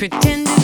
pretending